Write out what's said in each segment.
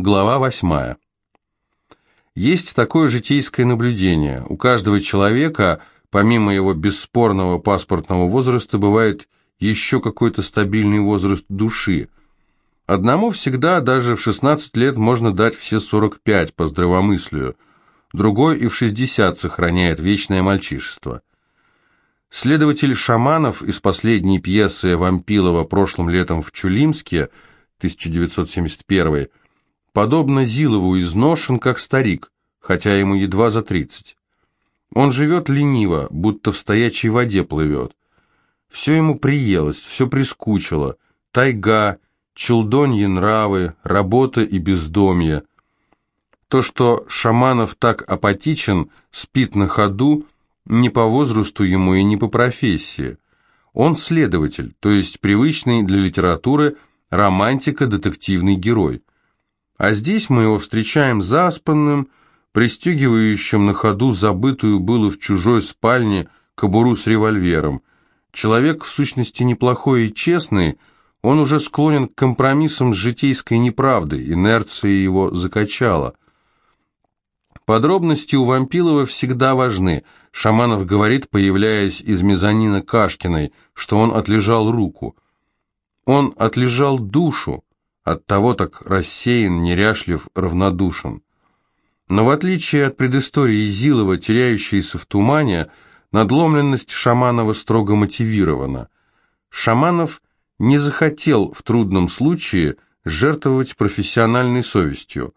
Глава 8. Есть такое житейское наблюдение. У каждого человека, помимо его бесспорного паспортного возраста, бывает еще какой-то стабильный возраст души. Одному всегда, даже в 16 лет, можно дать все 45 по здравомыслию, другой и в 60 сохраняет вечное мальчишество. Следователь Шаманов из последней пьесы Вампилова прошлым летом в Чулимске, 1971 подобно Зилову, изношен, как старик, хотя ему едва за тридцать. Он живет лениво, будто в стоячей воде плывет. Все ему приелось, все прискучило. Тайга, челдоньи нравы, работа и бездомье. То, что Шаманов так апатичен, спит на ходу, не по возрасту ему и не по профессии. Он следователь, то есть привычный для литературы романтика-детективный герой. А здесь мы его встречаем заспанным, пристегивающим на ходу забытую было в чужой спальне кобуру с револьвером. Человек, в сущности, неплохой и честный, он уже склонен к компромиссам с житейской неправдой, инерция его закачала. Подробности у Вампилова всегда важны. Шаманов говорит, появляясь из мезонина Кашкиной, что он отлежал руку. Он отлежал душу, оттого так рассеян, неряшлив, равнодушен. Но в отличие от предыстории Зилова, теряющейся в тумане, надломленность Шаманова строго мотивирована. Шаманов не захотел в трудном случае жертвовать профессиональной совестью.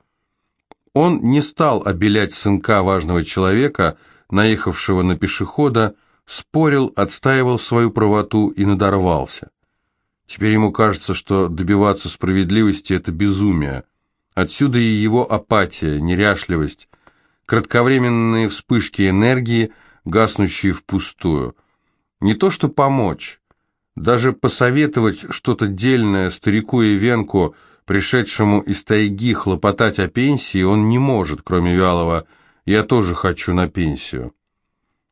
Он не стал обелять сынка важного человека, наехавшего на пешехода, спорил, отстаивал свою правоту и надорвался. Теперь ему кажется, что добиваться справедливости – это безумие. Отсюда и его апатия, неряшливость, кратковременные вспышки энергии, гаснущие впустую. Не то что помочь, даже посоветовать что-то дельное старику и венку, пришедшему из тайги хлопотать о пенсии, он не может, кроме вялого «я тоже хочу на пенсию».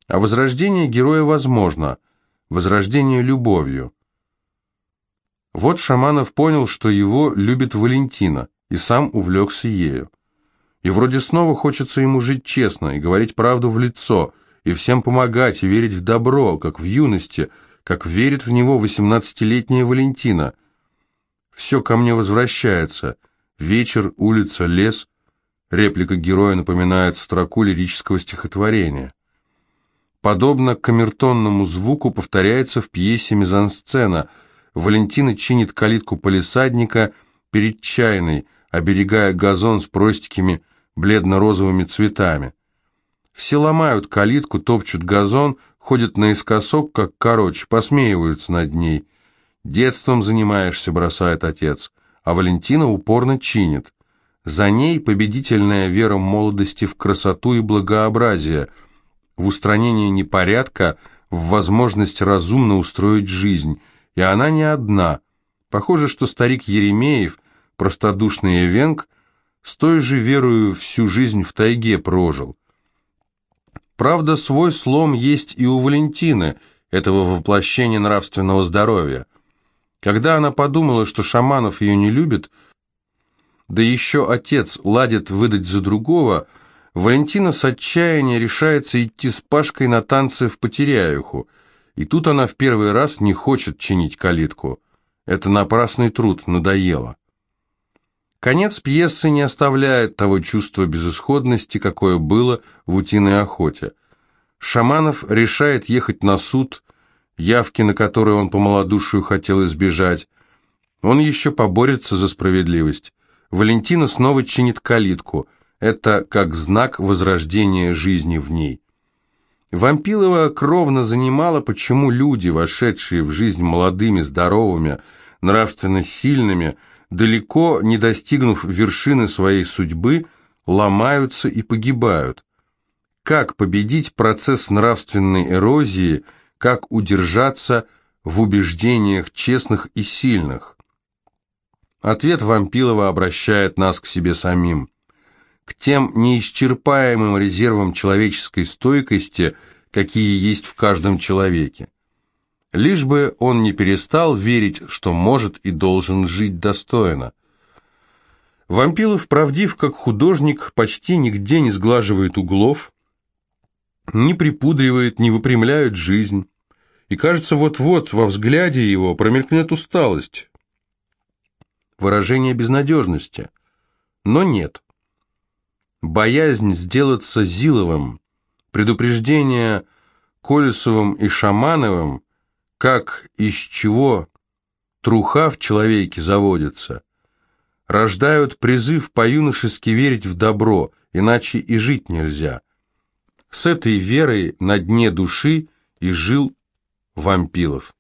А возрождение героя возможно, возрождение любовью – вот Шаманов понял, что его любит Валентина, и сам увлекся ею. И вроде снова хочется ему жить честно и говорить правду в лицо, и всем помогать, и верить в добро, как в юности, как верит в него восемнадцатилетняя Валентина. Все ко мне возвращается. Вечер, улица, лес. Реплика героя напоминает строку лирического стихотворения. Подобно камертонному звуку повторяется в пьесе мизансцена – Валентина чинит калитку полисадника перед чайной, оберегая газон с простенькими бледно-розовыми цветами. Все ломают калитку, топчут газон, ходят наискосок, как короче, посмеиваются над ней. «Детством занимаешься», — бросает отец, а Валентина упорно чинит. За ней победительная вера молодости в красоту и благообразие, в устранение непорядка, в возможность разумно устроить жизнь, и она не одна. Похоже, что старик Еремеев, простодушный Эвенг, с той же верою всю жизнь в тайге прожил. Правда, свой слом есть и у Валентины, этого воплощения нравственного здоровья. Когда она подумала, что Шаманов ее не любит, да еще отец ладит выдать за другого, Валентина с отчаяния решается идти с Пашкой на танцы в Потеряюху – и тут она в первый раз не хочет чинить калитку. Это напрасный труд, надоело. Конец пьесы не оставляет того чувства безысходности, какое было в «Утиной охоте». Шаманов решает ехать на суд, явки на которые он по малодушию хотел избежать. Он еще поборется за справедливость. Валентина снова чинит калитку. Это как знак возрождения жизни в ней. Вампилова кровно занимала, почему люди, вошедшие в жизнь молодыми, здоровыми, нравственно сильными, далеко не достигнув вершины своей судьбы, ломаются и погибают. Как победить процесс нравственной эрозии, как удержаться в убеждениях честных и сильных? Ответ Вампилова обращает нас к себе самим к тем неисчерпаемым резервам человеческой стойкости, какие есть в каждом человеке. Лишь бы он не перестал верить, что может и должен жить достойно. Вампилов правдив как художник, почти нигде не сглаживает углов, не припудривает, не выпрямляет жизнь. И кажется, вот-вот во взгляде его промелькнет усталость, выражение безнадежности. Но нет. Боязнь сделаться Зиловым, предупреждение Колесовым и Шамановым, как из чего труха в человеке заводится, рождают призыв по-юношески верить в добро, иначе и жить нельзя. С этой верой на дне души и жил Вампилов.